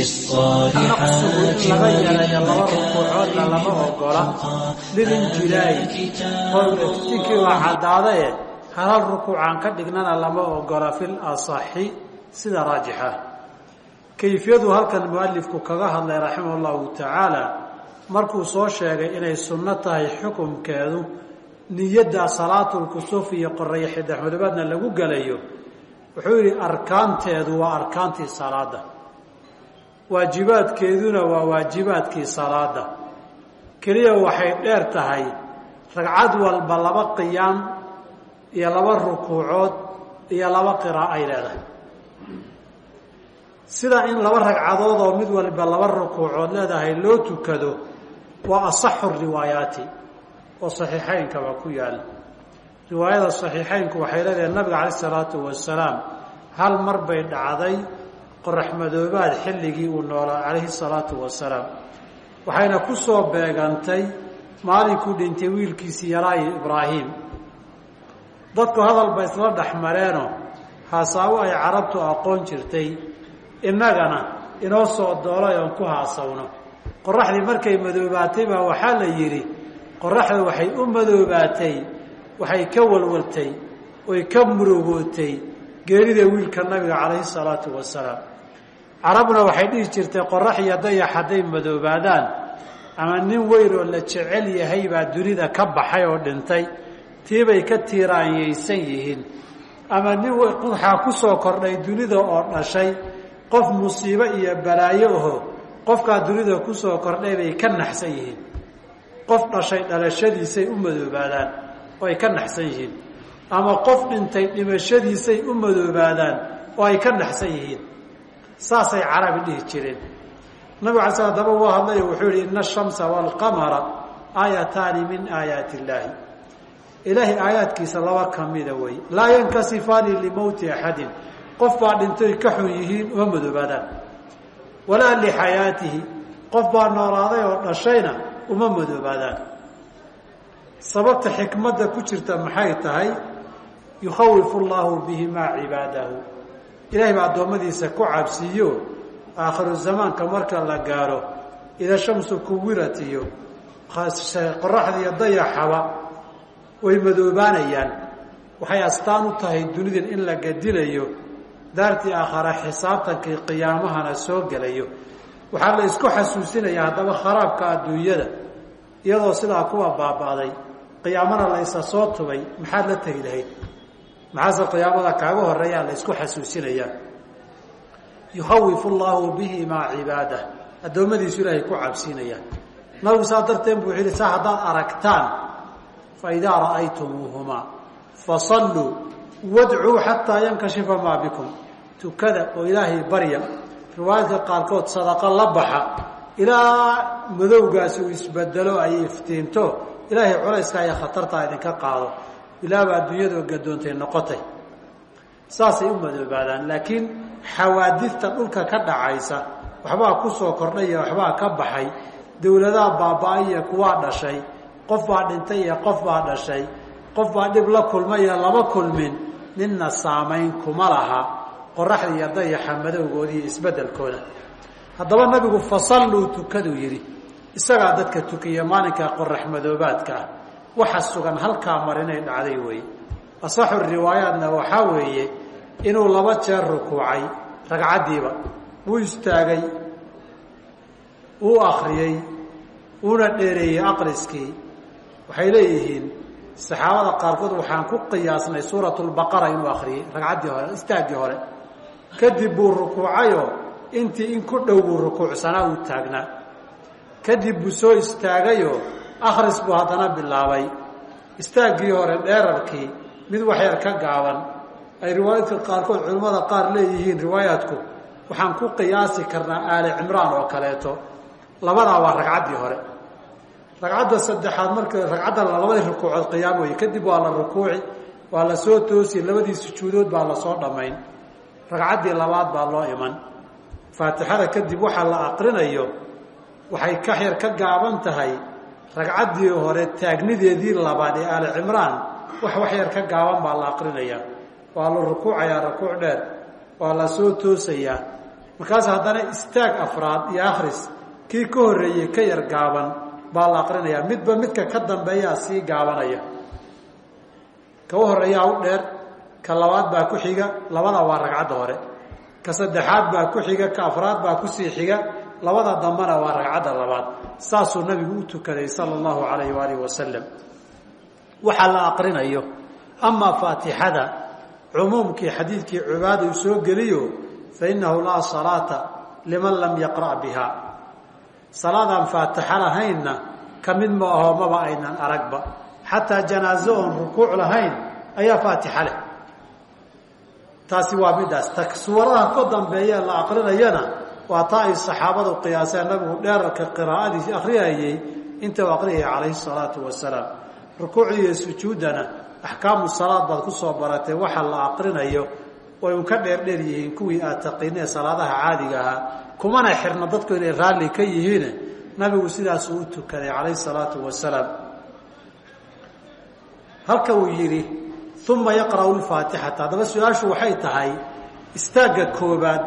naqsigu laga yarayo laba rukuucoodna lama ogola lilinjilaayi iftiinkii waa caddaadae halhal rukuucaan ka dhignana lama ogola fil asaxi sida raajixa kayfiyadu halkan mualifku kaga hadlay raximah allahu tacaala markuu soo sheegay inay sunno tahay xukumkeedu niyadda salaatulkusuf iyo qoreyo xiddaxmadoobaadna lagu gelayo wuxuu yidhi arkaanteedu waa arkaantii salaada waajibaadkeeduna waa waajibaadkii salaada keliya waxay dheer tahay ragcad walba laba qiyaam iyo laba rukuucood iyo laba qiraa'a ay leedahay. Sida in laba ragcadood oo mid walba laba rukuucood leedahay loo tukado waa asaxu riwaayaati oo saxiixaynkaba ku yaalla riwaayada saxiixaynku waxay leedahay nabiga calayh isalaatu wasalaam hal mar bay dhacday qorax madoobaad xilligii uu noolaa calayhi salaatu wasalaam waxayna ku soo beegantay maalinkuu dhintay wiilkiisii yaraayi ibraahim. Dadku hadalba isla dhex mareenoo haasaawo ay carabtu aqoon jirtay innagana inoo soo doolay oon ku haasawno. Qoraxdii markay madoobaatay baa waxaa la yidhi qoraxda waxay u madoobaatay waxay ka walwaltay oy ka murugootay geerida wiilka nabiga calayhi salaatu wasalaam carabna waxay dhihi jirtay qorax iyo dayax hadday madoobaadaan ama nin weyn oo la jecel yahay baa dunida ka baxay oo dhintay. Tiibay ka tiiraanyaysan yihiin. Ama nin waxaa ku soo kordhay dunida oo dhashay. Qof musiibo iyo balaayo aho qofkaa dunida ku soo kordhay bay ka naxsan yihiin. Qof dhashay dhalashadiisay u madoobaadaan oo ay ka naxsan yihiin. Ama qof dhintay dhimashadiisay u madoobaadaan oo ay ka naxsan yihiin saasay carabi dhihi jireen. Nabig ala sl daba uu hadlayo wuxuu yihi ina ashamsa waalqamara aayataani min aayaati illaahi ilaahay aayaadkiisa laba kamida wey. Laa yankasifaani limowti axadin. Qof baa dhintoy ka xun yihiin uma madoobaadaan walaa lixayaatihi qof baa noolaaday oo dhashayna uma madoobaadaan sababta xikmadda ku jirta maxay tahay? Yukhawifu llaahu bihimaa cibaadahu ilaahay baa addoommadiisa ku cabsiiyo aakhiru zamaanka marka la gaaro ida shamsu kuwirat iyo qoraxda iyo dayaxaba way madoobaanayaan. Waxay astaan u tahay dunidan in la gadilayo daartii aakhara xisaabtankii qiyaamahana soo gelayo. Waxaa la isku xasuusinayaa haddaba kharaabka adduunyada iyadoo sidaa kuwa baaba'day qiyaamana la isa soo tubay maxaad la tegi lahayd maxaase qiyaamada kaaga horeeyaa la isku xasuusinayaa. Yukhawifu llaahu bihimaa cibaadah addoommadiisu ilaahay ku cabsiinayaan nabigu saa darteed buu yihi saa haddaad aragtaan fa idaa ra'aytumuuhumaa fasalluu wadcuu xataa yankashifa maa bikum. Tukada oo ilaahay barya riwaayadka qaarkood sadaqo la baxa ilaa madowgaasi uu isbedelo ay iftiinto. Ilaahay culayskaa iyo khatartaa idinka qaado ilaaba adduunyadoo gadoontay noqotay. Saasay u madoobaadaan laakiin xawaadidta dhulka ka dhacaysa waxbaa ku soo kordhay iyo waxbaa ka baxay. Dowladaha baaba-ay iyo kuwaa dhashay qof baa dhintay iyo qof baa dhashay. Qof baa dhib la kulmay iyo lama kulmin ninna saamayn kuma laha. Qoraxda iyo dayaxa madowgooda iyo isbeddelkooda. Haddaba nabigu fasalluu tukaduu yidhi isagaa dadka tukiya maalinka qorax madoobaadka ah waxa sugan halkaa mar inay dhacday weeye. Asaxu riwaayaatna waxaa weeye inuu laba jeer rukuucay ragcaddiiba. Wuu istaagay wuu akriyey wuuna dheereeyey aqriskii waxay leeyihiin saxaabada qaarkood waxaan ku qiyaasnay suurat lbaqara inuu akriyey ragcaddii hore istaaggii hore. Kadib buu rukuucayoo intii in ku dhow buu rukuucsanaa uu taagnaa. Kadib buu soo istaagayoo akhris buu haddana bilaabay. Istaaggii hore dheerarkii mid waxyar ka gaaban. Ay riwaayadka qaarkood culimmada qaar leeyihiin riwaayaadku waxaan ku qiyaasi karnaa aali cimraan oo kaleeto. Labadaa waa ragcaddii hore. Ragcadda saddexaad marka ragcadda labadii rukuucood qiyaam weye kadib waa la rukuuci waa la soo toosi labadii sujuudood baa la soo dhammayn. Ragcaddii labaad baa loo iman. Faatixada kadib waxaa la aqrinayo. Waxay ka yar ka gaaban tahay ragcaddii hore taagnideedii labaad ee aali cimraan wax wax yar ka gaaban baa la aqrinayaa waa la rukuucayaa rukuuc dheer. Waa la soo toosayaa markaas haddana istaag afraad iyo akhris kii ka horreeyey ka yar gaaban baa la aqrinayaa midba midka ka dambeeyaa sii gaabanaya. Ka u horreeyaa u dheer ka labaad baa ku xiga labada waa ragcadda hore. Ka saddexaad baa ku xiga ka afraad baa ku sii xiga labada dambena waa ragcadda labaad saasuu nabigu u tukaday sala allahu calayh waalihi wasalam waxaa la aqrinayo amaa faatixada cumuumkii xadiidkii cubaada uu soo geliyo fa innahu laa salaata liman lam yaqra' biha. Salaadaan faatixa lahaynna ka mid ma aho maba aynan aragba. Xataa janaaso oon rukuuc lahayn ayaa faatixa leh. Taasi waa midaas. Ta suuradaha ka dambeeyee la aqrinayana waa taa ay saxaabadu qiyaaseen nabigu dheerarka qiraa'adiisi akhriyayey inta u aqriyaya calayhi salaatu wasalaam rukuucii iyo sujuuddana axkaamu salaad baad ku soo baratay waxa la aqrinayo. Way un ka dheerdheer yihiin kuwii aad taqiinee salaadaha caadiga ahaa. Kumana xirna dadku inay raalli ka yihiin. Nabigu sidaasuu u tukaday calayhi salaatu wasalaam halka uu yidhi uma yaqra'u lfaatixata haddaba su'aashu waxay tahay istaagga koobaad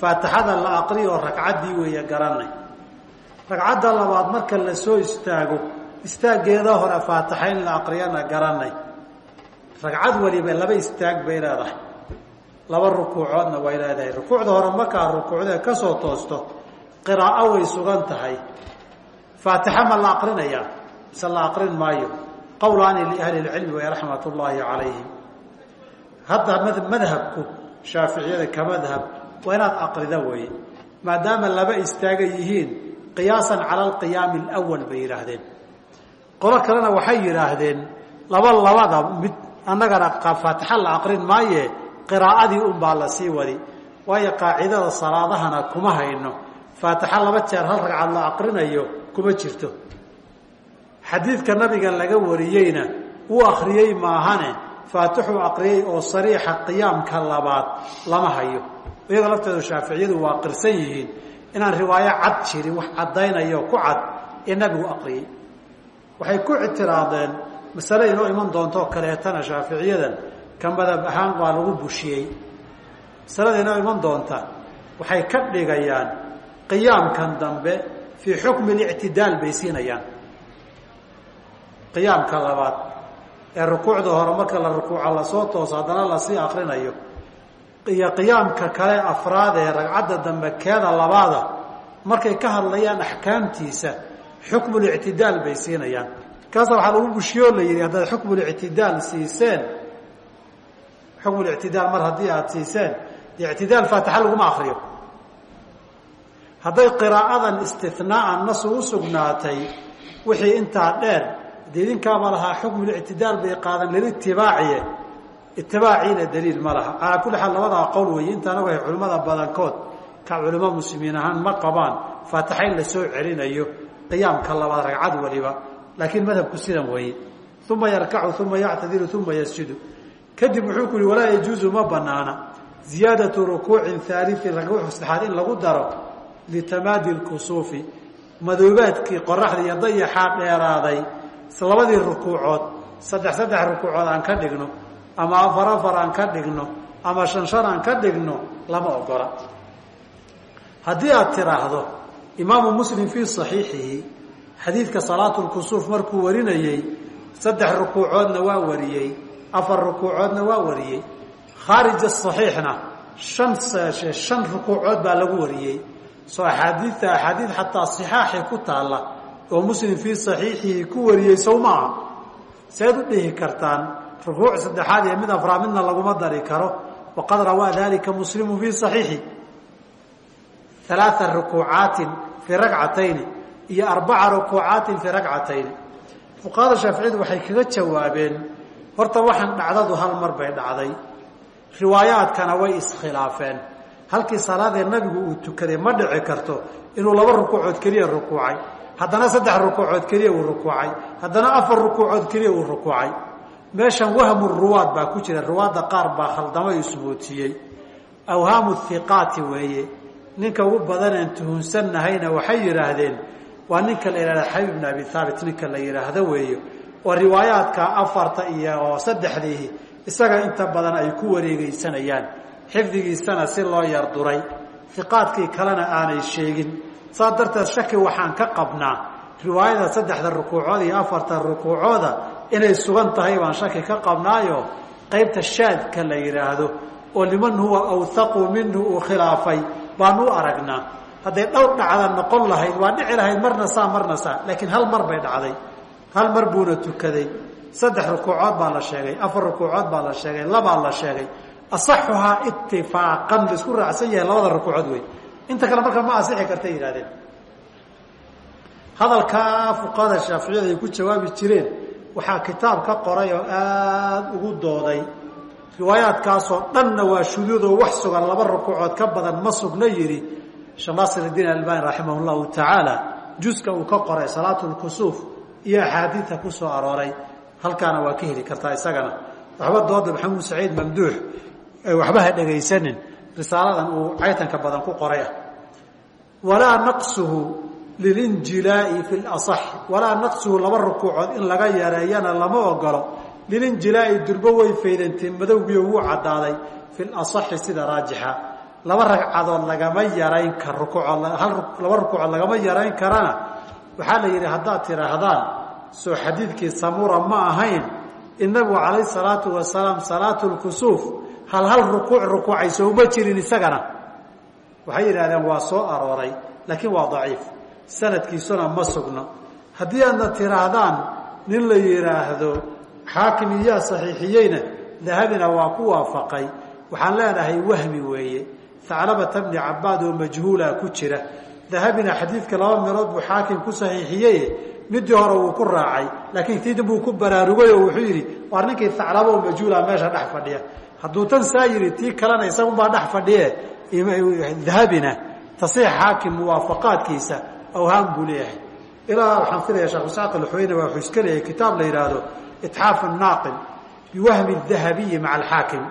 faatixada la aqriyo oo ragcaddii weeye garanay. Ragcadda labaad marka la soo istaago istaaggeeda hore faatixa in la aqriyana garanay. Ragcad waliba laba istaag bay leedahay. Laba rukuucoodna way leedahay. Rukuucda hore markaa rukuucdee ka soo toosto qiraa'o way sugan tahay. Faatixa ma la aqrinayaa mise la aqrin maayo? Qowlaani liahli lcilmi way raxmat ullaahi calayhim hadda madhabku shaaficiyada ka madhab waa inaad aqrida weeye maadaama laba istaaga yihiin qiyaasan cala alqiyaami alawal bay yidhaahdeen qolo kalena waxay yidhaahdeen laba labada mid annagana faatixa la aqrin maaye qiraa'adii unbaa la sii wadi. Waayo qaacidada salaadahana kuma hayno faatixa laba jeer hal ragcad la aqrinayo kuma jirto. Xadiidka nabiga laga wariyeyna wuu akhriyey maahane faatixuu aqriyey oo sariixa qiyaamka labaad lama hayo. Iyada lafteedu shaaficiyadu waa qirsan yihiin inaan riwaayo cad jirin wax caddaynayo ku cad ee nabigu aqriyey waxay ku ictiraadeen masale inoo iman doonto kaleetana shaaficiyadan ka madab ahaan waa lagu bushiyey. Masalada inoo iman doonta waxay ka dhigayaan qiyaamkan dambe fii xukmi lictidaal bay siinayaan. Qiyaamka labaad ee rukuucda hore marka la rukuuca la soo tooso haddana la sii akrinayo. Iyo qiyaamka kale afraad ee ragcadda dambe keeda labaada markay ka hadlayaan axkaamtiisa xukmulictidaal bay siinayaan. Kaasa waxaa lagu bushiyoo la yidhi haddaad xukmulictidaal siiseen xukmulictidaal mar haddii aada siiseen ictidaal faatixa laguma akriyo hadday qiraa'adan istinaaan nasu u sugnaatay wixii intaa dheer de idinkaaba lahaa xukmulictidaal bay qaadan lilitibaaciye itibaaciina daliil ma laha. Calaa kulli xaal labadaa qowl weeye intaan ogahay culimmada badankood ka culimo muslimiin ahaan ma qabaan faatixa in la soo celinayo qiyaamka labaad ragcad waliba laakiin madhabku sidan weeye. Uma yarkacu uma yactadiru uma yasjudu. Kadib wuxuu ku yihi walaa yajuuzu ma banaana ziyaadatu rukuucin haaliin rukuuc saddexaad in lagu daro litamaadi lkusuufi madoobaadkii qoraxda iyo dayaxaa labadii rukuucood saddex saddex rukuucood aan ka dhigno ama afar afar aan ka dhigno ama shan shan aan ka dhigno lama ogola. Haddii aad tiraahdo imaamu muslim fii saxiixihi xadiidka salaatulkusuuf markuu warinayey saddex rukuucoodna waa wariyey afar rukuucoodna waa wariyey khaarija saxiixna shan shan rukuucood baa lagu wariyey. Soo axaadiidta axaadiid xataa sixaaxi ku taalla oo muslim fii saxiixihi ku wariyey sow maaha seed u dhihi kartaan rukuuc saddexaad iyo mid afraa midna laguma dari karo. Waqad rawaa dalika muslimu fii saxiixi alaaa rukuucaatin fii ragcatayni iyo arbaca rukuucaatin fii ragcatayni fuqahada shaaficiyadu waxay kaga jawaabeen horta waxaan dhacdadu hal mar bay dhacday. Riwaayaadkana way iskhilaafeen. Halkii salaadee nabigu uu tukaday ma dhici karto inuu laba rukuucood keliya rukuucay haddana saddex rukuucood keliya uu rukuucay. Haddana afar rukuucood keliya uu rukuucay. Meeshan wahmu ruwaad baa ku jira. Ruwaadda qaar baa khaldamay ismootiyey awhaamu hiqaati weeye. Ninka ugu badaneen tuhunsannahayna waxay yidhaahdeen waa ninka la yidhahda xabiib bn abi haabit ninka la yidhaahdo weeye. Oo riwaayaadka afarta iyo oo saddexdiihi isaga inta badan ay ku wareegeysanayaan xifdigiisana si loo yarduray. Iqaadkii kalena aanay sheegin saas darteed shaki waxaan ka qabnaa riwaayada saddexda rukuucood iyo afarta rukuucooda inay sugan tahay baan shaki ka qabnaayo qaybta shaadka la yidhaahdo oo liman huwa awthaqu minhu uu khilaafay baanu u aragnaa. Hadday dhowr dhacda noqon lahayd waa dhici lahayd marna saa marna saa laakiin hal mar bay dhacday. Hal mar buuna tukaday. Saddex rukuucood baa la sheegay afar rukuucood baa la sheegay labaa la sheegay. Asaxuhaa itifaaqan la isku raacsan yahay labada rukuucood wey inta kale marka ma asixi kartay yidhahdeen hadalkaa fuqahada shaaficiyada ay ku jawaabi jireen waxaa kitaab ka qoray oo aada ugu dooday. Riwaayaadkaasoo dhanna waa shuduudoo wax sugan laba rukuucood ka badan ma sugna yidhi sheekh naasir idiin albani raximah llahu tacaala. Juska uu ka qoray salaatu lkusuuf iyo axaadiidta ku soo arooray. Halkaana waa ka heli kartaa isagana. Waxba dooda maxamuud saciid mamduux waxba dhegaysanin risaaladan uu caytanka badan ku qoray ah. Walaa naqsuhu lilinjilaai fi lasax walaa naqsuhu laba rukuucood in laga yareeyana lama ogolo lilinjilaai durbo way faydantay madowgiio wuu caddaaday fi lasaxi sida raajixa. Laba ragcadood lagama yarayn ka rukuucood laba rukuucood lagama yarayn karana. Waxaa la yidhi haddaad tidhaahdaan soo xadiidkii samura ma ahayn in nabigu calayh salaatu wasalaam salaatu lkusuuf hal hal rukuuc rukuucay souma jirin isagana. Waxay yidhahdeen waa soo arooray laakiin waa daciif. Sanadkiisuna ma sugno. Haddii aadna tidhaahdaan nin la yidhaahdo xaakim iyaa saxiixiyeyna dahabina waa ku waafaqay. Waxaan leenahay wahmi weeye. Haclabata bni cabaad oo majhuula ku jira. Dahabina xadiidka laba meelood buu xaakim ku saxiixiyey midii hore wuu ku raacay laakiin tii dambuu ku baraarugay oo wuxuu yidhi waar ninkii haclaba oo majhuula meesha dhex fadhiya hadduu tan saa yidhi tii kalena isagunbaa dhex fadhiye dahabina tasiix xaakim muwaafaqaadkiisa awhaan buu leeyahay. Ilaa waxaan filaya sheekh isaaq alxuyne waa wuxuu iska leeyahay kitaab la yidhaahdo itxaaf naaqil biwahmi dahabiyi maca alxaakim.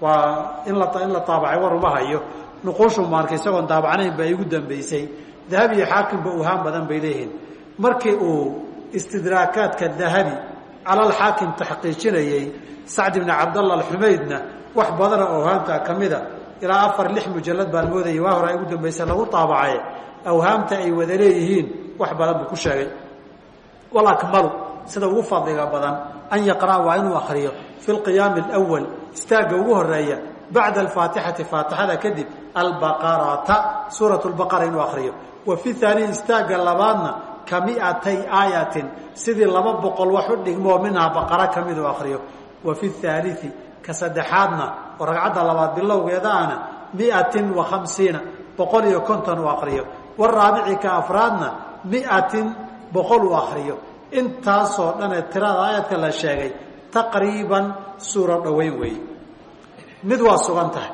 Waa in la in la taabacay war uma hayo. Nuquushu maarka isagoon daabacnayn baa igu dambaysay. Dahabi iyo xaakimba awhaan badan bay leeyihiin. Markii uu istidraakaadka dahabi cala alxaakim taxqiijinayey sacd ibni cabdallah alxumaydna wax badana awhaamta ka mida ilaa afar lix mujalad baan moodayay waa hore ay ugu dambaysa lagu taabacay awhaamta ay wada leeyihiin wax badan buu ku sheegay. Walakmalu sida ugu fadliga badan an yaqra'a waa inuu akriyo fi lqiyaami alwal istaagga ugu horreeya bacda alfaatixati faatixada kadib albaqarata suurat lbaqara inuu akriyo wa fi haaniyi istaagga labaadna ka miatay aayatin sidii laba boqol wax u dhigmoo minhaa baqara ka miduu akriyo wa fi haalii ka saddexaadna oo ragcadda labaad bilowgeedaana miatin wa khamsiina boqol iyo konton uu akriyo waraabici ka afraadna miatin boqol uu akriyo intaasoo dhanee tirada aayadka la sheegay taqriiban suuro dhoweyn weeye mid waa sugan tahay.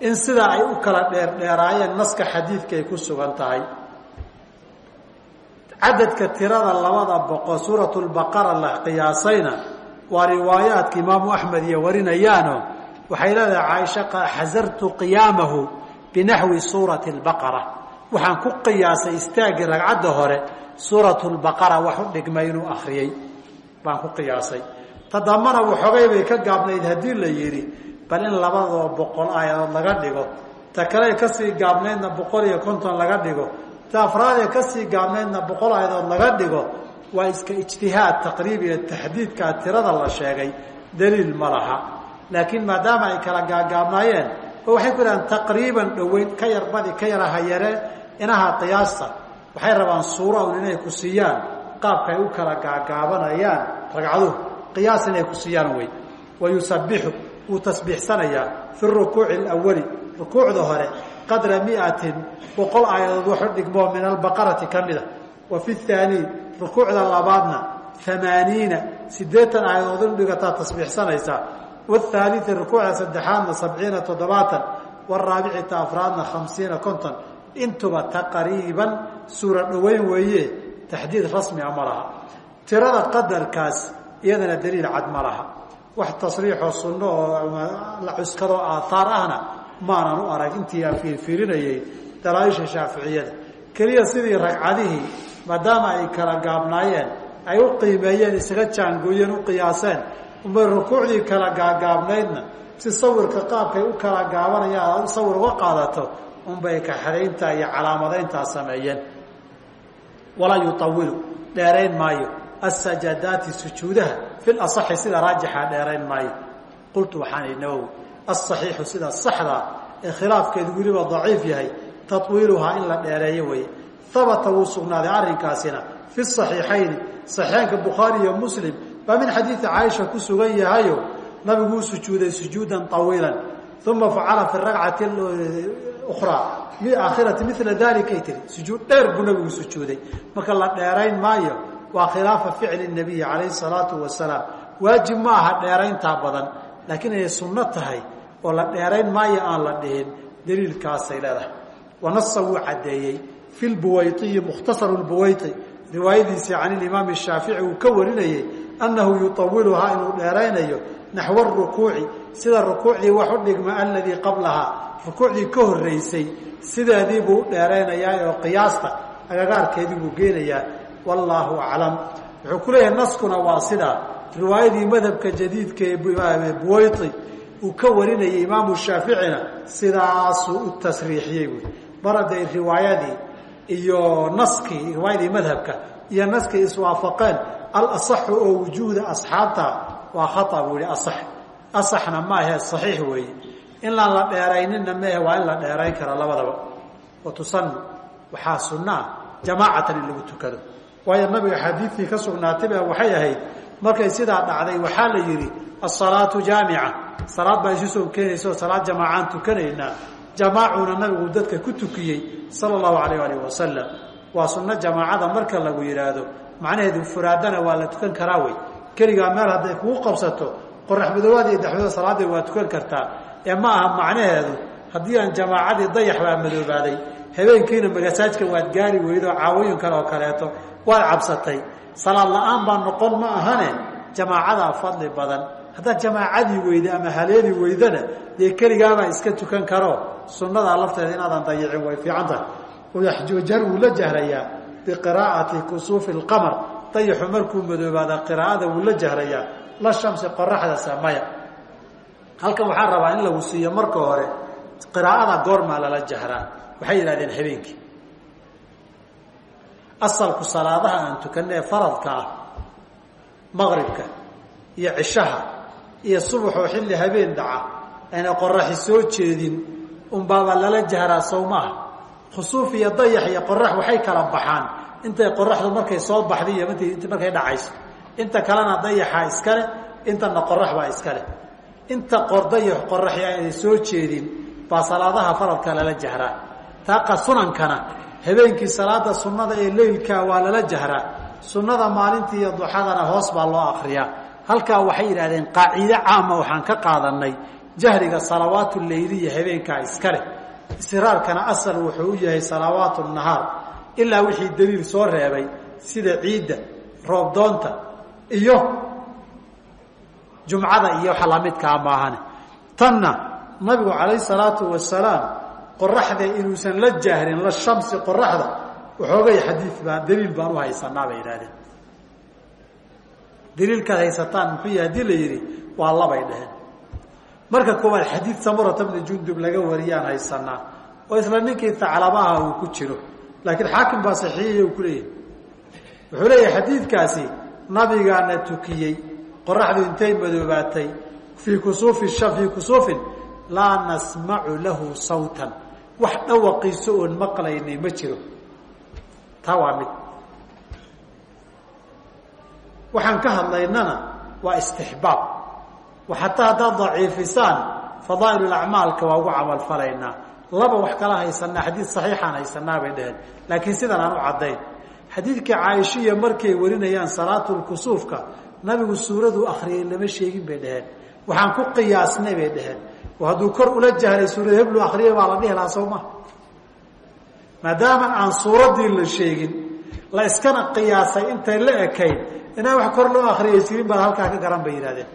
In sidaa ay u kala dheerdheeraayeen naska xadiidka ay ku sugan tahay cadadka tirada labada boqol suuratu lbaqara la qiyaasayna waa riwaayaadka imaamu axmed iyo warinayaano. Waxay leedahay caaisha xasartu qiyaamahu binaxwi suurati lbaqara waxaan ku qiyaasay istaaggii ragcadda hore suuratu lbaqara wax u dhigmay inuu akhriyey baan ku qiyaasay. Tadambana waxoogay bay ka gaabnayd haddii la yidhi bal in labadoo boqol aayadood laga dhigo ta kale ka sii gaabnaydna boqol iyo konton laga dhigo ta afraadee ka sii gaabnaydna boqol aayadood laga dhigo waa iska ijtihaad taqriib iyo taxdiidkaa tirada la sheegay. Daliil ma laha. Laakiin maadaama ay kala gaagaabnaayeen oo waxay ku dhahaan taqriiban dhoweyn ka yar badi ka yara hayare inaha qiyaasta. Waxay rabaan suura un inay ku siiyaan qaabka ay u kala gaagaabanayaan. Ragcaduhu qiyaas inay ku siiyaan wey wa yusabixu wuu tasbiixsanayaa fi rukuuci alawali rukuucda hore qadra miatin boqol aayadood waxu dhigmoo min albaqarati ka mida. Wa fi haanii rukuucda labaadna amaaniina sideetan aayadood in dhigataa tasbiixsanaysaa wahaalii rukuucda saddexaadna sabciina toddobaatan waraabici afraadna khamsiina konton. Intuba taqriiban suura dhoweyn weeye taxdiid rasmia ma laha. Tirada qadarkaas iyadana daliil cad ma laha. Wax tasriixoo sunno oo la cuskadoo aathaar ahna maanan u arag. Intii aan fiirfiirinayay dalaaisha shaaficiyada. Keliya sidii ragcadihii maadaama ay kala gaabnaayeen ay u qiimeeyeen isaga jaangooyeen u qiyaaseen umay rukuucdii kala gaagaabnaydna si sawirka qaabkay u kala gaabanayaan aad sawir uga qaadato unbay kaxadayntaa iyo calaamadayntaa sameeyeen. Walaa yuawilu dheerayn maayo. Asajadaati sujuudaha fi lasaxi sida raajixa dheerayn maayo. Qultu waxaan ihi nawowi asaxiixu sida saxdaa ee khilaafkeedu weliba daciif yahay tawiiluhaa in la dheereeyo weeye habata wuu sugnaaday arrinkaasina fi saxiixayni saxiixaynka bukhaari iyo muslim baa min xadiidi caaisha ku sugan yahayo nabigu uu sujuuday sujuudan طawiila uma facala fi rakcati ukhraa aakhirati mila dalikay tiri sujuud dheer buu nabigu sujuuday marka la dheerayn maayo waa khilaafa ficli nabiyi calayhi salaatu wasalaam waajib ma aha dheerayntaa badan laakiin inay sunno tahay oo la dheerayn maayo aan la dhihin daliilkaasay leedahay. Wanasa wuu caddeeyey fi lbuwayطiyi mukhtasaru lbuwayti riwaayadiisii can ilimaam shaafici uu ka warinayey annahu yuطawiluhaa inuu dheeraynayo naxwa rukuuci sida rukuucdii wax u dhigma aladii qablahaa rukuucdii ka horeysay sideedii buu u dheeraynayaa oo qiyaasta agagaarkeedii buu geenayaa. Wallaahu aclam. Wuxuu ku leeyahay naskuna waa sidaa. Riwaayadii madhabka jadiidka ee buwayti uu ka warinayay imaamu shaaficina sidaasuu u tasriixiyey buui mar hadday riwaayadii iyo naskii riwaayadii madhabka iyo naskii iswaafaqeen alasaxu oo wujuuda asxaabta waa khaa buu yihi asax. Asaxna maahe saxiix weeye in laan la dheeraynina mehe waa in la dheerayn kara labadaba. Wa waxaa sunnaa jamaacatan in lagu tukado. Waayo nabiga xadiidkii ka sugnaatay ba waxay ahayd markay sidaa dhacday waxaa la yidhi asalaatu jaamica salaad baa isu soo keenaysa salaad jamaacaan tukanaynaa. Jamaacuna nabigu dadka ku tukiyey sala allahu alayh alih wasalam waa sunno jamaacada marka lagu yidhaahdo macnaheedu furaadana waa la tukan karaa wey. Keligaa meel hadday kugu qabsato qorax madoobaad iyo daxmadooda salaada waa tukan kartaa. Ee ma aha macnaheedu haddii aan jamaacadii dayax baa madoobaaday habeenkiina magasaajkan waad gaari weydo caawooyin kale oo kaleeto waad cabsatay. Salaad la'aan baa noqon ma ahane jamaacadaa fadli badan haddaad jamaacadii weyda ama haleeli weydana dee keligaabaa iska tukan karo. Sunnadaa lafteeda inaadan dayicin way fiican tahay. Wayaxjuujar wuu la jahrayaa biqiraa'ati kusuufi lqamar dayaxu markuu madoobaada qiraa'ada wuu la jahrayaa la shamsi qoraxda samaya. Halkan waxaa rabaa in lagu siiyo marka hore qiraa'ada goormaa lala jahraa. Waxay yidhahdeen habeenkii. Asalku salaadaha aan tukanna ee faradka ah maqribka iyo cishaha iyo subaxoo xilli habeen dhaca ayna qoraxi soo jeedin unbaaba lala jahraa sow maaha khusuuf iyo dayax iyo qorax waxay kala baxaan. Intay qoraxdu markay soo baxday iyo mt markay dhacayso. Inta kalena dayaxaa iskale intana qorax baa iskale inta dayax qoraxi aynay soo jeedin baa salaadaha faradka lala jahraa. Taaqa sunankana habeenkii salaada sunnada ee leylkaa waa lala jahraa. Sunnada maalintii iyo duxadana hoos baa loo akriyaa halkaa waxay yidhahdeen qaaciide caama waxaan ka qaadanay jahriga salawaatu leyliya habeenkaa iskale istiraarkana asal wuxuu u yahay salawaatu nahaar ilaa wixii daliil soo reebay sida ciidda roobdoonta iyo jumcada iyo waxa lamidkaa maahane. Tanna nabigu calayhi salaatu wasalaam qoraxda inuusan la jahrin la shamsi qoraxda waxoogay xadiid baan daliil baan u haysanaa bay yidhahdeen daliilkaad haysataan muxuu yahay haddii la yidhi waa labay dheheen marka koowaad xadiid samurata bni jundub laga wariyaan haysanaa oo isla ninkii taclabaha uu ku jiro. Laakiin xaakim baa saxiixiyay uu ku leeyahay. Wuxuu leeyahay xadiidkaasi nabigaana tukiyey qoraxdu intay madoobaatay fii kusuufi fii kusuufin laa nasmacu lahu sawtan. Wax dhawaqiiso oon maqlaynay ma jiro. Taa waa mid waxaan ka hadlaynana waa istixbaab. Xataa haddaad daciifisaan fadaa'il acmaalka waa ugu camalfalaynaa laba wax kala haysanaa xadiid saxiixaan haysanaa bay dheheen laakiin sidan aan u caddayn. Xadiidkii caaishiya markay warinayaan salaatulkusuufka nabigu suuraduu akriyay lama sheegin bay dheheen waxaan ku qiyaasnay bay dheheen oo hadduu kor ula jahray suurad heblu akriyay baa la dhihi lahaa aan suuraddii la sheegin la iskana qiyaasay intay la ekayn inaan wax kor loo akriyay jirin baad halkaa ka garan bay yidhahdeen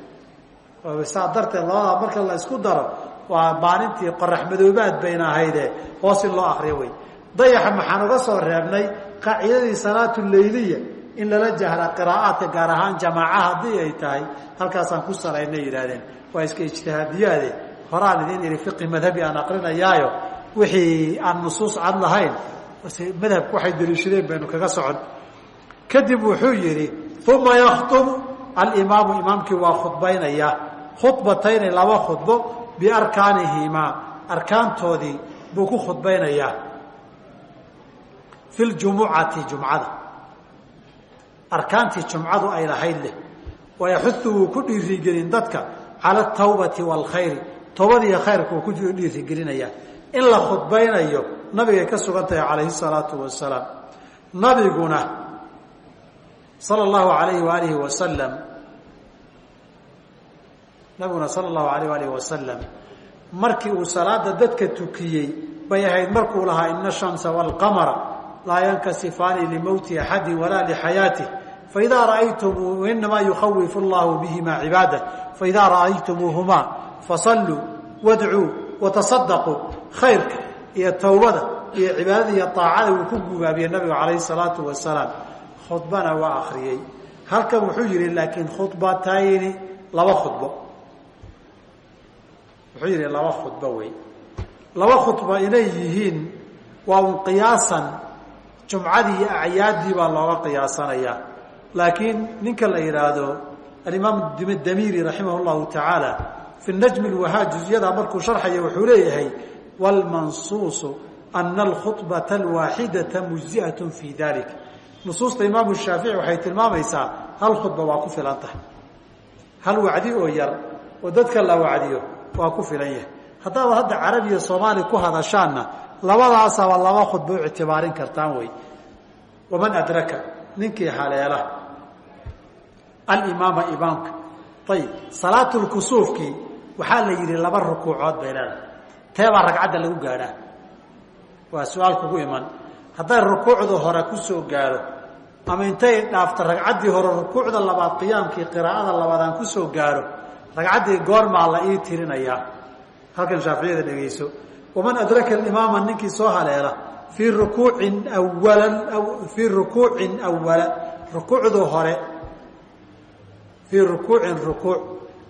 saa darteed labadaa marka la isku daro waa maalintii qorax madoobaad bayna ahayde hoos in loo akriyo wey dayaxa maxaan uga soo reebnay qaacidadii salaatu leyliya in lala jahra qiraa'aadka gaar ahaan jamaaca haddii ay tahay halkaasaan ku salaynay yidhahdeen waa iska ijtihaadiyaade. Horaan idin ihi fiqi madhabi aan aqrinayaayo wixii aan nusuus cad lahayn madhabku waxay daliishadeen baynu kaga socon. Kadib wuxuu yidhi uma yaktubu alimaamu imaamkii waa khudbaynaya. Khudbatayni laba khudbo biarkaanihimaa arkaantoodii buu ku khudbaynayaa fi ljumucati jumcada. Arkaantii jumcadu ay lahayd leh. Wayaxudu wuu ku dhiirigelin dadka cala atawbati waalkhayri toobadiiyo khayrka uu ku dhiirigelinayaa. In la khudbaynayo nabigay ka sugan tahay calayhi salaatu wasalaam. Nabiguna sala allahu alayhi waalihi wasalam nabiguna sala allahu alayh waalihi wasalam markii uu salaada dadka tukiyey bay ahayd markuu lahaa ina shamsa waalqamara laa yankasifaani limowti axadi walaa lixayaatih faidaa ra'aytum inamaa yukhawifu allahu bihima cibaadah faidaa ra'aytumuuhumaa fasalluu wadcuu watasadaquu khayrka iyo towbada iyo cibaadada iyo aacada uu ku gubaabiyey nabigu calayhi salaatu wasalaam khudbana waa akriyey halkan wuxuu yihi laakiin khudbatayni laba khudbo. Wuxuu yihi laba khudbo wey. Laba khudba inay yihiin waa un qiyaasan jumcadii iyo acyaaddii baa looga qiyaasanayaa. Laakiin ninka la yidhaahdo alimaam damiri raximah llahu tacaala fi najmi lwahaa juziyada markuu sharxaya wuxuu leeyahay wlmansuusu ana alkhubata alwaaxidata mujziat fi dalik nusuusta imaamu shaafici waxay tilmaamaysaa hal khudba waa ku filan tahay. Hal wacdi oo yar oo dadka la wacdiyo waa ku filan yahay. Haddaad hadda carabiya soomaali ku hadashaanna labadaasaba laba khudba u ictibaarin kartaan wey waman adraka ninkii haleela. Alimaama imaamka. Ayib salaatulkusuufkii waxaa la yidhi laba rukuucood bay leedahay. Teebaa ragcadda lagu gaadhaa. Waa su'aal kugu iman hadday rukuucda hore ku soo gaadho ama intay dhaafto ragcaddii hore rukuucda labaad qiyaamkii qiraa'ada labaadaan ku soo gaadho ragcaddii goormaa la ii tirinayaa. Halkan shaaficiyada dhegeyso waman adraka alimaama ninkii soo haleela fii rukuucin awalan fii rukuucin awala rukuucda hore fii rukuucin rukuuc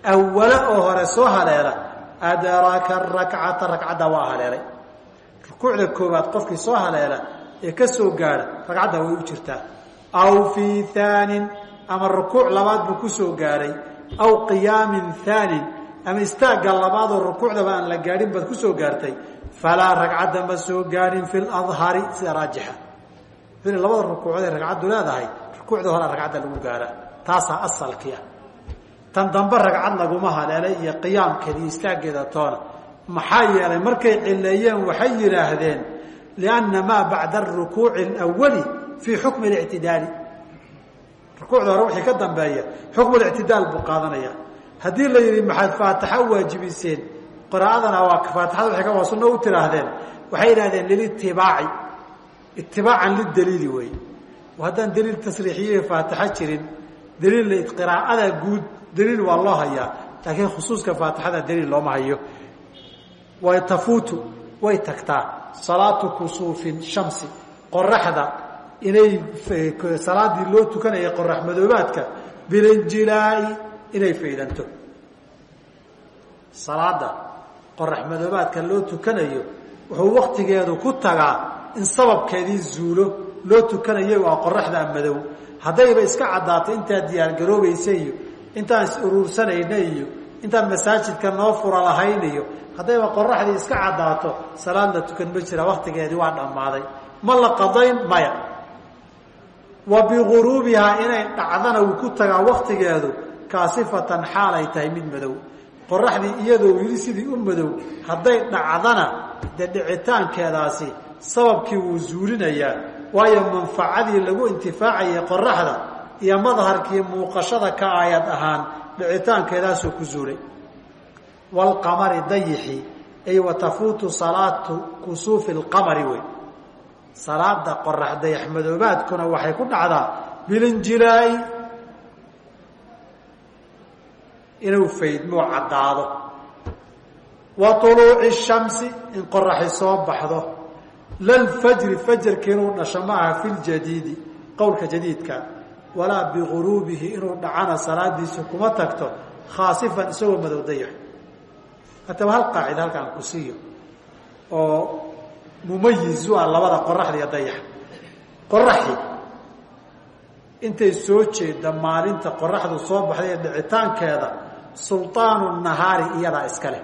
awala oo hore soo haleela adraka rakcata ragcadda waa haleelay. Rukuucda koowaad qofkii soo haleela ee ka soo gaadha ragcadda way u jirtaa. Aw fii haanin ama rukuuc labaad buu ku soo gaadhay aw qiyaamin haanin ama istaagga labaadoo rukuucdaba aan la gaadhin baad ku soo gaartay. Falaa ragcadda ma soo gaadhin fi ladhari sida raajixa. Wuxuu labada rukuucood ee ragcaddu leedahay rukuucda hore ragcadda lagu gaadha taasaa asalkiia tan dambe ragcad laguma haleelay iyo qiyaamkeeda iyo istaaggeeda toona. Maxaa yeelay markay cileeyeen waxay yidhaahdeen lianna maa bacda arukuuci alawali fii xukmi اlictidaali rukuucda hore wixii ka dambeeya xukmu lictidaal buu qaadanaya haddii la yidhi maxaad faataxa waajibiseen qiraa'adana waa ka waa sunno u tiraahdeen waxay yidhahdeen lilitibaaci itibaacan lidaliili wey haddaan daliil tasriixiye faatixa jirin daliil qiraa'ada guud daliil waa loo hayaa laakiin khusuuska faatixada daliil looma hayo way tafuutu way tagtaa salaatu kusuufin shamsi. Qoraxda inay salaadii loo tukanaya qorax madoobaadka bilinjilaa'i inay faydanto. Salaada qorax madoobaadka loo tukanayo wuxuu waktigeedu ku tagaa in sababkeedii zuulo loo tukanayo waa qoraxda madow. Haddayba iska caddaato intaad diyaargaroobaysa iyo intaan is uruursanayna iyo intaan masaajidka noo fura lahayn iyo haddayba qoraxdii iska caddaato salaad la tukan ma jira waktigeedii waa dhammaaday. Ma la qadayn maya. Wa biguruubihaa inay dhacdana uu ku tagaa waktigeedu kaasifatan xaalay tahay mid madow. Qoraxdii iyadoo yidhi sidii u madow hadday dhacdana dee dhicitaankeedaasi sababkii wuu zuulinayaa waayo manfacadii lagu intifaacayay qoraxda iyo madharkii muuqashada ka aayad ahaan dhicitaankeedaasuu ku zuulay waalqamari dayixi ay wa tafuutu salaatu kusuufi alqamari wey salaada qorax dayax madoobaadkuna waxay ku dhacdaa bilinjilaa'i inuu faydmoo caddaado wa uluuci shamsi in qoraxi soo baxdo lalfajri fajarki inuu dhasho ma aha fi ljadiidi qowlka jadiidka walaa biguruubihi inuu dhacana salaadiisu kuma tagto khaasifan isagoo madow dayax hataba hal qaacida halkaan ku siiyo. Oo mumayiz u ah labada qoraxda iyo dayaxa qoraxi intay soo jeeda maalinta qoraxdu soo baxday ee dhicitaankeeda sulطaanu nahaari iyadaa iska leh.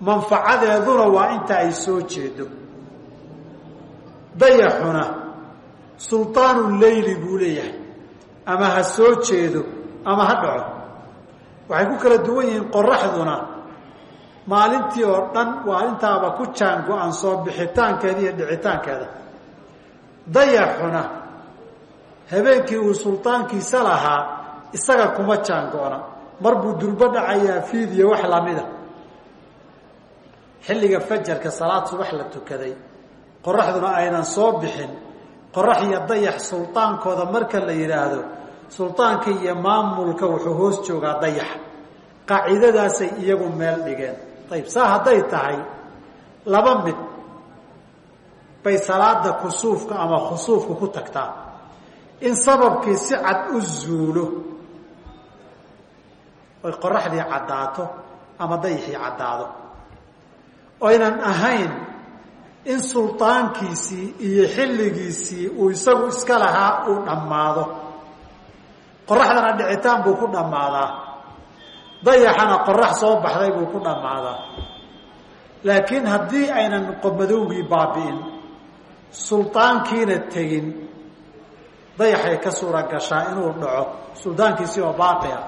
Manfacadeeduna waa inta ay soo jeedo. Dayaxuna sulطaanu leyli buu leeyahay. Ama ha soo jeedo ama ha dhaco waxay ku kala duwan yihiin qoraxduna maalintii oo dhan waa intaaba ku jaan go-an soo bixitaankeeda iyo dhicitaankeeda. Dayaxuna habeenkii uu sultaankiisa lahaa isaga kuma jaan go-na mar buu durbo dhacayaa fiidiyo wax lamida xilliga fajarka salaad subax la tukaday. Qoraxduna aynan soo bixin. Qorax iyo dayax sultaankooda marka la yidhaahdo sultaanka iyo maamulka wuxuu hoos joogaa dayaxa qaacidadaasay iyagu meel dhigeen. Ayib saa hadday tahay laba mid bay salaada kusuufka ama khusuufka ku tagtaa. In sababkii si cad u zuulo oy qoraxdii caddaato ama dayaxii caddaado. Oynan ahayn in sultaankiisii iyo xilligiisii uu isagu iska lahaa uu dhammaado qoraxdana dhicitaan buu ku dhammaadaa. Dayaxana qorax soo baxday buu ku dhammaadaa. Laakiin haddii aynan madowgii baabi'in sultaankiina tegin dayaxay ka suura gashaa inuu dhaco. Sultaankiisii oo baaqi ah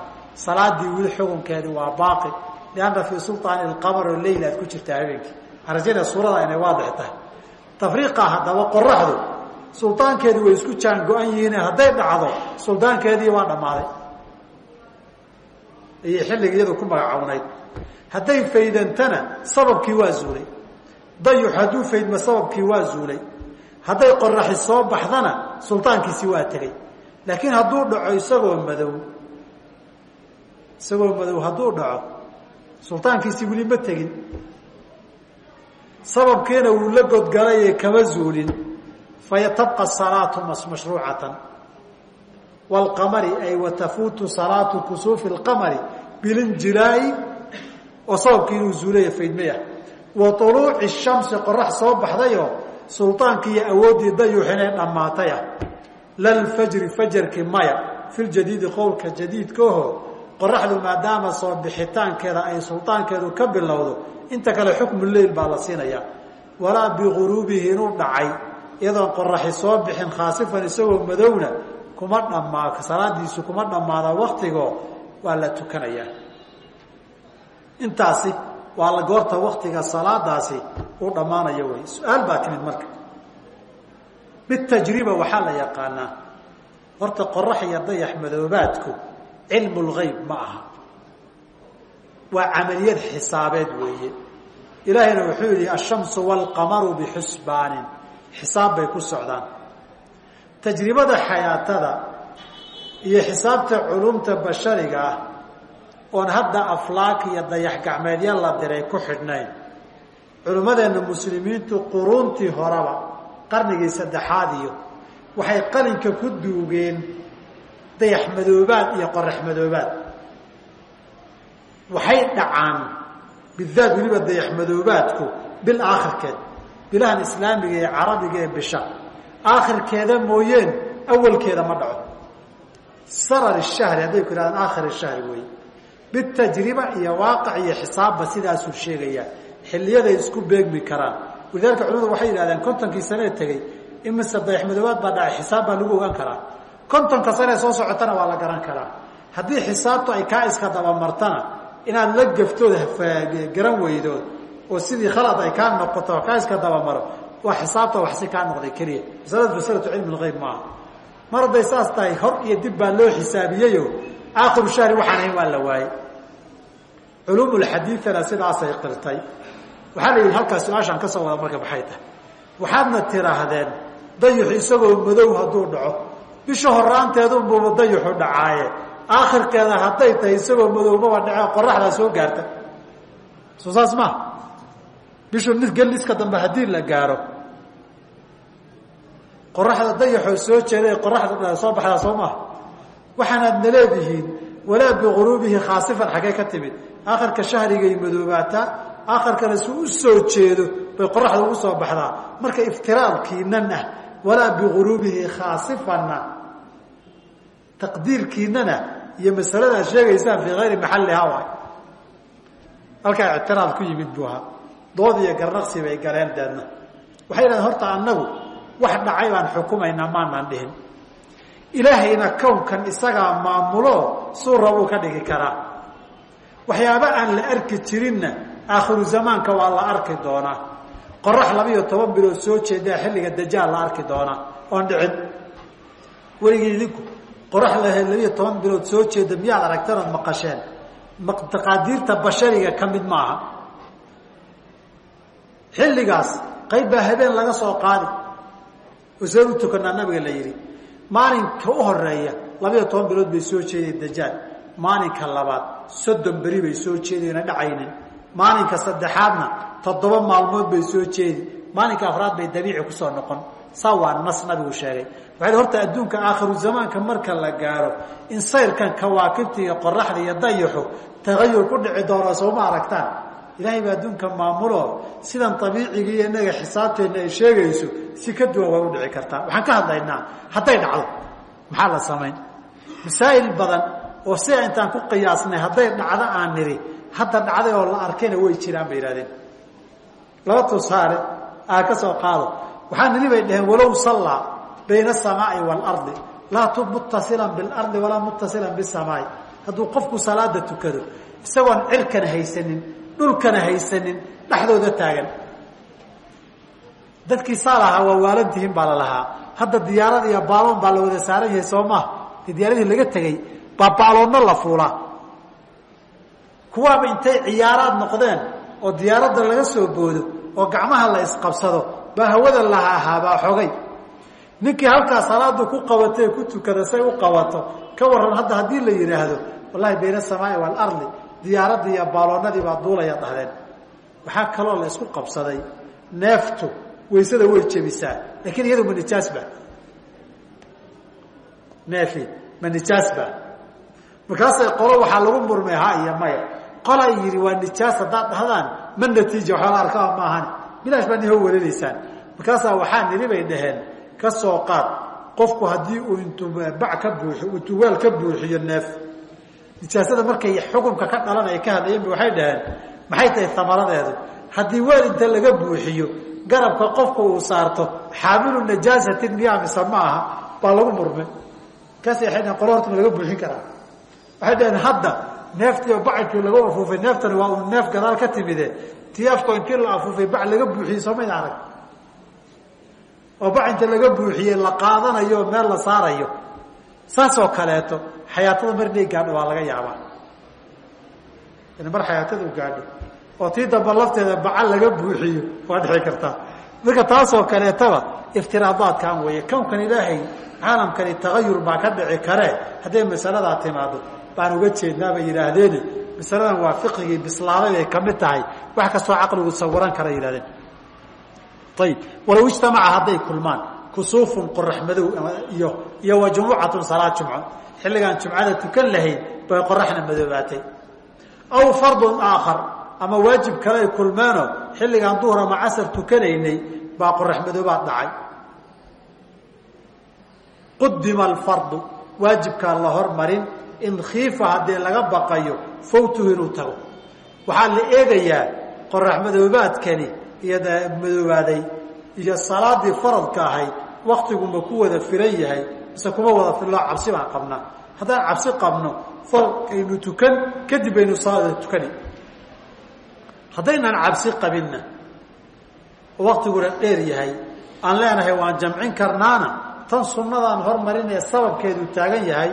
salaadii wili xukunkeedii waa baaqi. Lianna fii sulطaani اlqamar o leyl aad ku jirtaa habeenkii. Arajada suurada inay waadix tahay. Tafriiqa haddaba qoraxdu sultaankeedi way isku jaan go-an yihiin hadday dhacdo sultaankeedii waa dhammaaday. Ayay xilliga iyadu ku magacawnayd hadday faydantana sababkii waa zuulay. Dayux hadduu faydmo sababkii waa zuulay. Hadday qoraxi soo baxdana sultaankiisii waa tegey laakiin hadduu dhaco isagoo madow isagoo madow hadduu dhaco sultaankiisii weli ma tegin. Sababkiina wuu la godgalaye kama zuulin fatabqa salaatu mashruucatan wlqamari ay watafuutu salaatu kusuufi lqamari bilinjilaai oo sababkii inuu zuulaya faydmaya wa uluuci shamsi qorax soo baxdayo sulaankii iyo awooddii dayuux inay dhammaatayah lalfajri fajarki maya filjadiidi qowlka jadiidkaaho qoraxdu maadaama soo bixitaankeeda ay sulaankeedu ka bilowdo inta kale xukmu leil baa la siinaya walaa biuruubihi inuu dhacay iyadoon qoraxi soo bixin khaasifan isagoo madowna kuma dhammaa salaadiisu kuma dhammaada waktigoo waa la tukanayaa intaasi waa la goorta waktiga salaadaasi uu dhammaanayo wey su'aal baa timid marka. Bitajriba waxaa la yaqaanaa. Horta qorax iyo dayax madoobaadku cilmu lgayb ma aha. Waa camaliyad xisaabeed weeye. Ilaahayna wuxuu yidhi ashamsu waalqamaru bixusbaanin xisaab bay ku socdaan. Tajribada xayaatada iyo xisaabta culumta bashariga ah oon hadda aflaak iyo dayax gacmeedya la diray ku xidhnayn. Culimmadeenna muslimiintu quruuntii horeba qarnigii saddexaad iyo waxay qalinka ku duugeen dayax madoobaad iyo qorax madoobaad. Waxay dhacaan bidaat weliba dayax madoobaadku bil aakhirkeed bilahan islaamiga ee carabiga ee bisha. Aakhirkeeda mooyeen awalkeeda ma dhaco. Sarar shahri hadday ku ihahdaan aakhir shahri wey bitajriba iyo waaqac iyo xisaabba sidaasuu sheegayaa. Xiliyaday isku beegmi karaan. Walidaalika culimadu waxay yidhahdeen kontonkii sanee tegey. Imise dayax madoobaad baa dhacay xisaab baa lagu ogaan karaa. Kontonka sanee soo socotana waa la garan karaa. Haddii xisaabtu ay kaa iska dabamartana inaad la gaftooda garan weydood oo sidii khalad ay kaa noqoto kaa iska dabamaro waa xisaabta wax si kaa noqday keliya. Masaladu masalatu cilmi lgeyb maaha. Mar hadday saas tahay hor iyo dib baa loo xisaabiyeyo. Aakhiru shahri waxaan ahayn waa la waayey. Culuumulxadiidana sidaasay qirtay. Waxaa la yidhi halkaas su'aashaan ka soo wada marka maxay tahay? Waxaadna tidhaahdeen dayuxu isagoo madow hadduu dhaco. Bisha horaanteedunbuuba dayuxu dhacaaye. Aakhirkeeda hadday tahay isagoo madoobaba dhace qoraxdaa soo gaarta soo saas maa bishu geliska dambe haddii la gaaro. Qoraxda dayaxoo soo jeeday qoraxda soo baxdaa soo maha waxaanaad naleedihiin walaa biguruubihi khaasifan xaggee ka timid. Aakhirka shahrigay madoobaataa aakhirkana si u soo jeedo bay qoraxda ugu soo baxdaa. Marka iftiraadkiinan ah walaa biguruubihi khaasifanna taqdiirkiinana iyo masaladaa sheegaysaan fii hayri maxallihaa waay. Halkaa ictiraad ku yimid buu ahaa dood iyo garnaqsi bay galeen deedna. Waxay dhahdeen horta annagu wax dhacay baan xukumaynaa maanaan dhihin. Ilaahayna kownkan isagaa maamulo suu rabuu ka dhigi karaa. Waxyaaba aan la arki jirinna aakhiru zamaanka waa la arki doonaa. Qorax laba-iyo toban bilood soo jeedaa xilliga dajaal la arki doonaa. Oon dhicin. Weligii idinku qorax lahe labiyo toban bilood soo jeeda miyaad aragteen ood maqasheen? Taqaadiirta bashariga ka mid maaha xilligaas qayb baa habeen laga soo qaadi. Oo seen u tukanaa nabiga la yidhi maalinka u horreeya labayo toban bilood bay soo jeedeen dajaal. Maalinka labaad soddon beri bay soo jeedayna dhacaynin. Maalinka saddexaadna toddoba maalmood bay soo jeedi maalinka afraad bay dabiici ku soo noqon. Saa waa nas nabigu sheegay. Waxay horta adduunka aakhiru zamaanka marka la gaaro in sayrkan kawaakibta iyo qoraxda iyo dayaxu tagayur ku dhici doono sooma aragtaan ilaahay baa adduunka maamulo. Sidan abiicigii iyo inaga xisaabteenna ay sheegayso si ka duwan way u dhici kartaa. Waxaan ka hadlaynaa hadday dhacdo. Maxaa la samayn? Masaa'il badan oo sida intaan ku qiyaasnay hadday dhacdo aan nidhi hadda dhacday oo la arkayna way jiraan bay yihahdeen laba tusaale aa ka soo qaado. Waxaa nidhi bay dhaheen walow sallaa bayna asamaai waalardi laa muttasilan bilardi walaa muttasilan bisamaai hadduu qofku salaada tukado isagoon cirkana haysanin dhulkana haysanin dhexdooda taagan. Dadkii saa lahaa waa waalantihiin baa la lahaa. Hadda diyaarad iyo baaloon baa la wada saaran yahay soo maha dee diyaaradii laga tegey baa baaloonna la fuulaa kuwaaba intay ciyaaraad noqdeen oo diyaaradda laga soo boodo oo gacmaha la isqabsado baa hawada lahaahaabaa xogay. Ninkii halkaa salaadu ku qabatay ku tukada say u qabato ka waran hadda haddii la yidhaahdo wallahi bayna asamaai waalardi diyaaradii iyo baaloonadii baa duulaya dhahdeen. Waxaa kaloo la isku qabsaday neeftu waysada way jebisaa laakiin iyadu ma neefi ma markaasay qolo waxaa lagu murmay ha iyo maya. Qolaa yidhi waa nijaas haddaad dhahdaan ma natiija waxaa la arkaa ma ahan. Bilaash baa niho welinaysaan markaasaa waxaa nidhi bay dhaheen ka soo qaad qofku haddii uu intuu bac ka buuxi intuu weel ka buuxiyo neef nijaasada markay xukunka ka dhalanaya ka hadlayeenba waxay dhaheen maxay tahay amaradeedu haddii weel inta laga buuxiyo garabka qofka uu saarto xaamilu najaasatin miyaa mise ma aha baa lagu kaasi waxay dhaheen qolo horta ma laga buuxin karaa. Waxay dhaheen hadda neeftii oo bacinkii laga afuufay neeftani waa uu neef gadaal ka timide tii intii la afuufay bac laga buuxiyey soomayda arag? Oo bac inta laga buuxiyey la qaadanayo meel la saarayo saasoo kaleeto xayaatada mar inay gaadho waa laga yaabaa. In mar xayaatada u gaadho. Oo tii damba bacal laga buuxiyo waa dhici kartaa marka taasoo kaleetaba iftiraadaadkan weeye. Kownkan ilaahay caalamkani tagayur baa ka dhici karee hadday masaladaa timaado baan uga jeednaa bay yidhaahdeeni masaladan waa fiqigii bislaaday bay ka mid tahay. Wax kastoo caqligu sawiran kara yidhahdeen ayib walow ijtamaca hadday kulmaan kusuufun qorax madow iyo iyo wa jumucatun salaad jumco. Xilligaan jumcada tukan lahayn bay qoraxna madoobaatay. Aw fardun aakhar ama waajib kale ay kulmeeno xilligaan duhur ama casar tukanaynay baa qorax madoobaad dhacay. Qudima alfardu waajibkaa la hormarin in khiifa haddii laga baqayo fawtuhu inuu tago. Waxaa la eegayaa qorax madoobaadkani iyo madoobaaday iyo salaadii faradka ahayd waktigu ma ku wada filan yahay mise kuma wada fillo cabsi baan qabnaa. Haddaan cabsi qabno faradkaynu tukan kadib baynu salaada tukani. Haddaynaan cabsi qabinna oo waktiguna dheer yahay aan leenahay waan jamcin karnaana tan sunnadaan hormarinee sababkeedu taagan yahay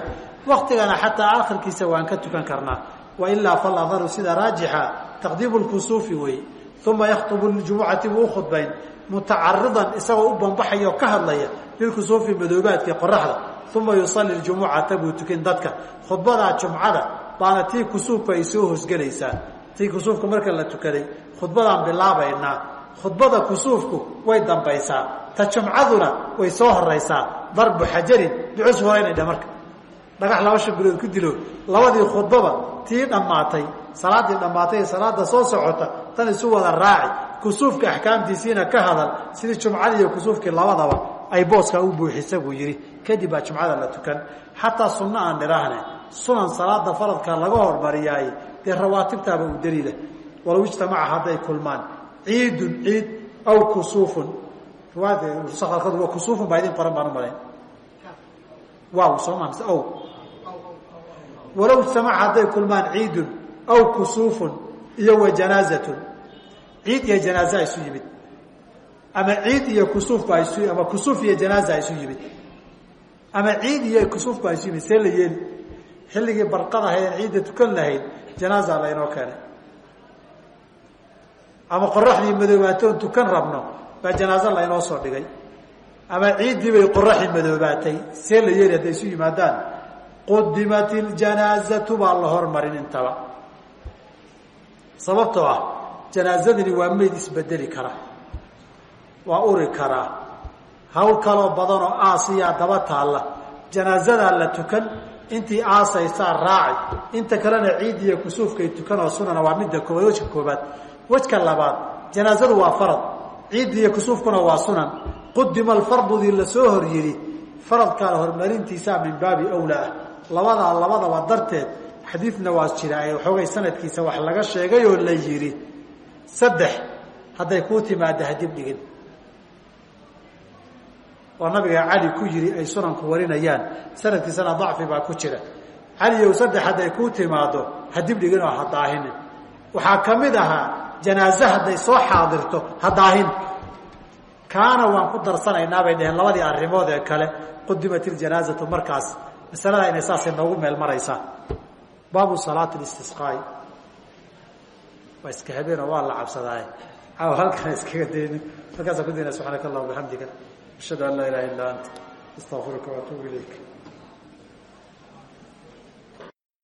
waktigana xataa akhirkiisa waan ka tukan karnaa. Wailaa faladaru sida raajixa taqdiimu lkusuufi weeye uma yakhtubu ljumucati buu ukhudbayn mutacaridan isagoo u bambaxaya oo ka hadlaya lilkusuufi madoobaadkii qoraxda uma yusalli ljumucata buu tukin dadka khudbadaa jumcada baana tii kusuufka ay soo hosgelaysaa tii kusuufka marka la tukaday khudbadaan bilaabaynaa khudbada kusuufku way dambaysaa ta jumcaduna way soo horaysaa darbu xajarin ducus horeynadhe marka dhagax laba shan bilood ku dilo labadii khudbaba tii dhammaatay salaadii dhammaatay salaada soo socota tan isu wada raaci kusuufka axkaamtiisiina ka hadal sidii jumcadii iyo kusuufkii labadaba ay booskaa u buuxisa buu yidhi. Kadib baa jumcada la tukan. Xataa sunno aan nidhaahne sunan salaada faradka laga hormariyaay dee rawaatibtaaba u daliila. Walow ijtamaca hadday kulmaan ciidun ciid aw kusuufun. Riwaayadka kusuufun baa idin qoran baan u malayn. Waaw sooma mise ow walow ijtamaca hadday kulmaan ciidun aw kusuufun iyo wa janaazatun ciid iyo janaaza isu yimid. Ama ciid iyo kusuuf baa isu ama kusuuf iyo janaaza isu yimid. Ama ciid iyo kusuuf baa isu yimid see la yeeli. Xilligii barqad ahayd ciidda tukan lahayd janaaza laynoo keenay. Ama qoraxdii madoobaatoon tukan rabno baa janaazo laynoo soo dhigay. Ama ciiddii bay qoraxii madoobaatay see la yeeli hadday isu yimaadaan. Qudimat iljanaazatu janaazadani waa meyd isbedeli kara. Waa uri karaa hawl kaloo badanoo aasiyaa daba taalla. Janaazadaa la tukan intii aasaysaa raaci. Inta kalena ciid iyo kusuufkay tukan oo sunana waa midda koobaad wejka koobaad wejka labaad janaazadu waa farad. Ciiddi iyo kusuufkuna waa sunan. Qudima alfardudii la soo hor yidhi faradkaa horumarintiisaa min baabi awlaa ah. Labadaa labadaba darteed. Xadiidna waa jira ee waxoogay sanadkiisa wax laga sheegay oo la yidhi saddex hadday kuu timaada hadib dhigin. Oo nabiga cali ku yidhi ay sunanku warinayaan. Sanadkiisana dacfi baa ku jira. Caliyow saddex hadday kuu timaado hadib dhigin oo ha daahinin waxaa ka mid ahaa janaaze hadday soo xaadirto ha daahin kaana waan ku darsanaynaa bay dheheen labadii arrimood ee kale. Qudimat iljanaazatu markaas. Masalada inay saasay noogu meel maraysaa baabu salaati istisqaai waa iska habeenoo waa la cabsadaaye. Caaw halkan iskaga dayni halkaasaan ku dayna subxaanaka allah bixamdika ashhadu an laa ilaha illa anta astaqfiruka waatuubu ilayk